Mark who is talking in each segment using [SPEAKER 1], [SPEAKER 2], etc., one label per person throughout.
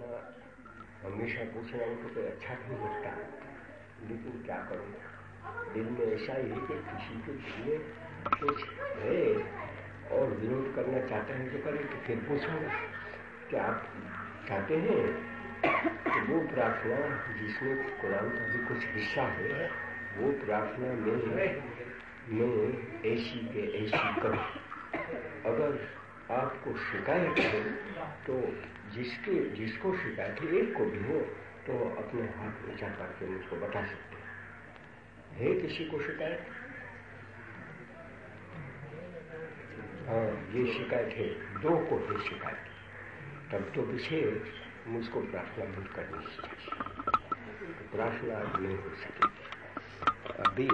[SPEAKER 1] पूछना हमेशा पूछना उनको कोई अच्छा नहीं लगता। लेकिन क्या करूँ? दिल में ऐसा ही है कि किसी के में कुछ है और विरोध करना चाहते हैं तो करें तो फिर पूछूँगा कि आप चाहते हैं कि वो प्रार्थना जिसमें कुरान का भी कुछ हिस्सा है, वो प्रार्थना में मैं ऐसी के ऐसी करूँ? अगर आपको शिकायत है तो जिसके, जिसको शिकायत है, एक को भी हो तो अपने हाथ ऊँचा करके मुझको बता सकते हैं। है किसी को शिकायत? हाँ ये शिकायत है। दो को है शिकायत। तब तो पीछे मुझको प्रार्थना बंद करनी चाहिए। प्रार्थना नहीं हो सकेगी अभी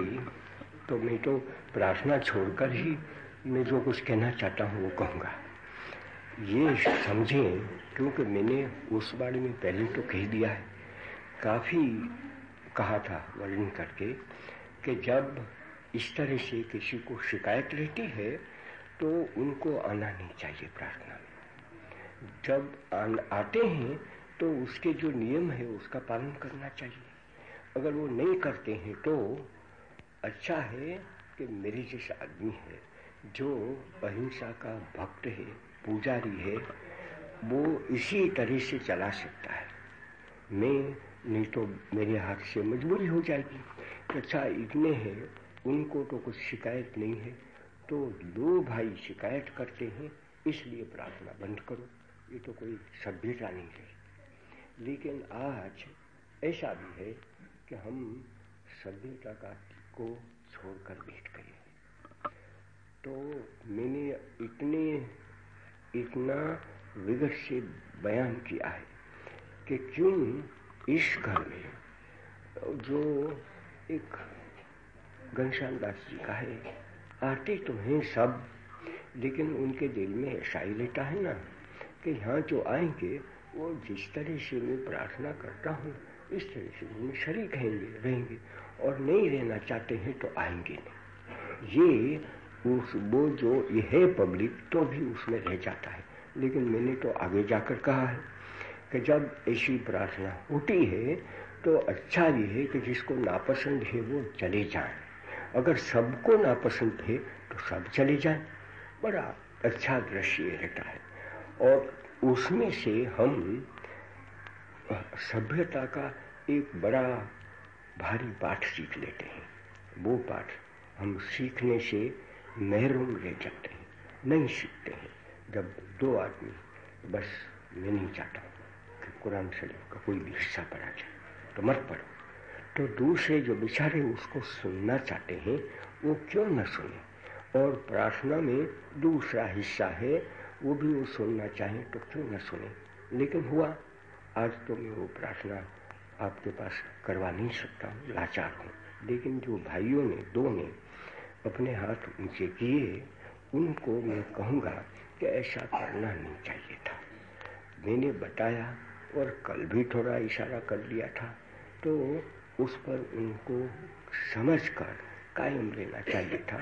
[SPEAKER 1] तो मैं तो प्रार्थना छोड़कर ही मैं जो कुछ कहना चाहता हूँ वो कहूँगा। ये समझें, क्योंकि मैंने उस बारे में पहले तो कह दिया है। काफ़ी कहा था वर्णन करके कि जब इस तरह से किसी को शिकायत रहती है तो उनको आना नहीं चाहिए प्रार्थना में। जब आते हैं तो उसके जो नियम है, उसका पालन करना चाहिए। अगर वो नहीं करते हैं तो अच्छा है कि मेरे जैसा आदमी है, जो अहिंसा का भक्त है पुजारी है, वो इसी तरह से चला सकता है। मैं, नहीं तो मेरे हाथ से मजबूरी हो जाएगी। अच्छा इतने हैं, उनको तो कुछ शिकायत नहीं है। तो दो भाई शिकायत करते हैं, इसलिए प्रार्थना बंद करो। ये तो कोई सभ्यता नहीं है। लेकिन आज ऐसा भी है कि हम सभ्यता का को छोड़कर बैठ गए तो मैंने इतने इतना विगत से बयान किया है कि क्यों इस घर में जो एक घनश्याम दास जी का है आते तो हैं सब, लेकिन उनके दिल में ऐसा ही रहता है ना कि यहाँ जो आएँगे, वो जिस तरह से मैं प्रार्थना करता हूँ, इस तरह से वो शरीक रहेंगे रहेंगे और नहीं रहना चाहते हैं तो आएँगे नहीं। ये उस वो जो ये है पब्लिक तो भी उसमें रह जाता है। लेकिन मैंने तो आगे जाकर कहा है कि जब ऐसी प्रार्थना होती है तो अच्छा ये है कि जिसको नापसंद है, वो चले जाए। अगर सबको नापसंद है तो सब चले जाए। बड़ा अच्छा दृश्य रहता है। और उसमें से हम, सभ्यता का एक बड़ा भारी पाठ सीख लेते हैं। वो पाठ हम सीखने से महरूम रह जाते हैं, नहीं सीखते हैं। जब दो आदमी, बस मैं नहीं चाहता कि कुरान शरीफ का कोई भी हिस्सा पढ़ा जाए तो मत पढ़ो। तो दूसरे जो बेचारे उसको सुनना चाहते हैं, वो क्यों न सुने? और प्रार्थना में दूसरा हिस्सा है, वो भी वो सुनना चाहें तो क्यों न सुने? लेकिन हुआ, आज तो मैं वो प्रार्थना आपके पास करवा नहीं सकता हूँ, लाचार हूँ। लेकिन जो भाइयों ने, दो ने अपने हाथ ऊँचे किए, उनको मैं कहूँगा कि ऐसा करना नहीं चाहिए था। मैंने बताया और कल भी थोड़ा इशारा कर लिया था तो उस पर उनको समझ कर कायम रहना चाहिए था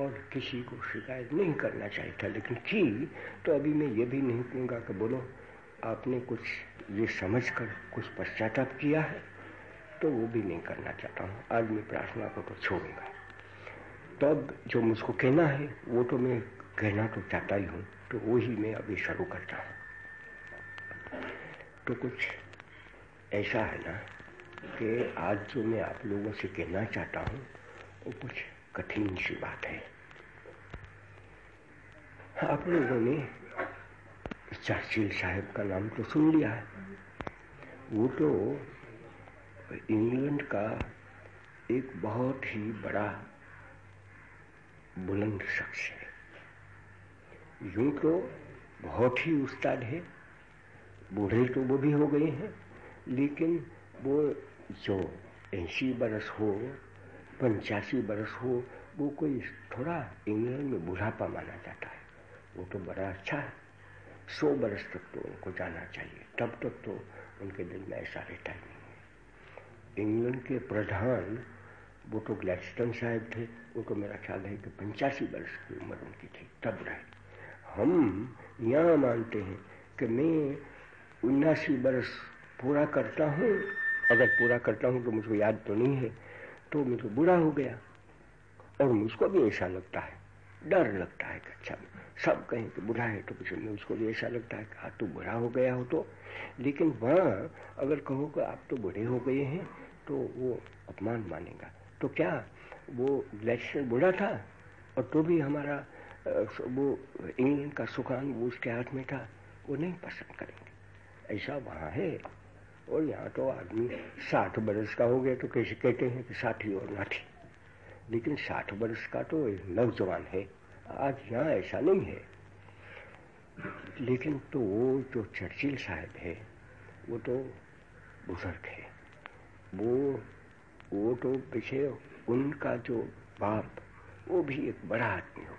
[SPEAKER 1] और किसी को शिकायत नहीं करना चाहिए था। लेकिन की तो अभी मैं ये भी नहीं कहूँगा कि बोलो, आपने कुछ ये समझ कर कुछ पश्चाताप किया है? तो वो भी नहीं करना चाहता हूँ। आज मैं प्रार्थना को तो छोड़ूँगा। तब जो मुझको कहना है, वो तो मैं कहना तो चाहता ही हूँ तो वो ही मैं अभी शुरू करता हूँ। तो कुछ ऐसा है ना कि आज जो मैं आप लोगों से कहना चाहता हूँ, वो कुछ कठिन सी बात है। आप लोगों ने चर्चिल साहब का नाम तो सुन लिया है। वो तो इंग्लैंड का एक बहुत ही बड़ा बुलंद शख्स है। यूँ तो बहुत ही उस्ताद है। बूढ़े तो वो भी हो गए हैं, लेकिन वो जो ऐसी बरस हो, पंचासी बरस हो, वो कोई थोड़ा इंग्लैंड में बुढ़ापा माना जाता है। वो तो बड़ा अच्छा है। सौ बरस तक तो उनको जाना चाहिए। तब तक तो उनके दिल में ऐसा रहता ही नहीं है। इंग्लैंड के प्रधान वो तो ग्लैडस्टन साहब थे तो मेरा ख्याल है कि पंचासी वर्ष की उम्र उनकी थी, तब रहे। हम यहाँ मानते हैं कि मैं उन्नासी बरस पूरा करता हूँ, अगर पूरा करता हूँ तो मुझको याद तो नहीं है तो मुझे बुरा हो गया। और मुझको भी ऐसा लगता है, डर लगता है कि अच्छा सब कहें कि बुरा है तो कुछ में उसको भी ऐसा लगता है कि हाँ तू बुरा हो गया हो तो। लेकिन वहाँ अगर कहो कि आप तो बुढ़े हो गए हैं तो वो अपमान मानेगा। तो क्या वो ग्लेशियर बुढ़ा था? और तो भी हमारा वो इंग्लैंड का सुखान वो उसके हाथ में था, वो नहीं पसंद करेंगे। ऐसा वहाँ है। और यहाँ तो आदमी साठ बरस का हो गया तो कैसे कहते हैं कि साठी और नाठी लेकिन साठ बरस का तो नौजवान है। आज यहाँ ऐसा नहीं है। लेकिन तो वो जो चर्चिल साहब है, वो तो बुज़ुर्ग है। वो वो तो विषय उनका जो बाप वो भी एक बड़ा आदमी हो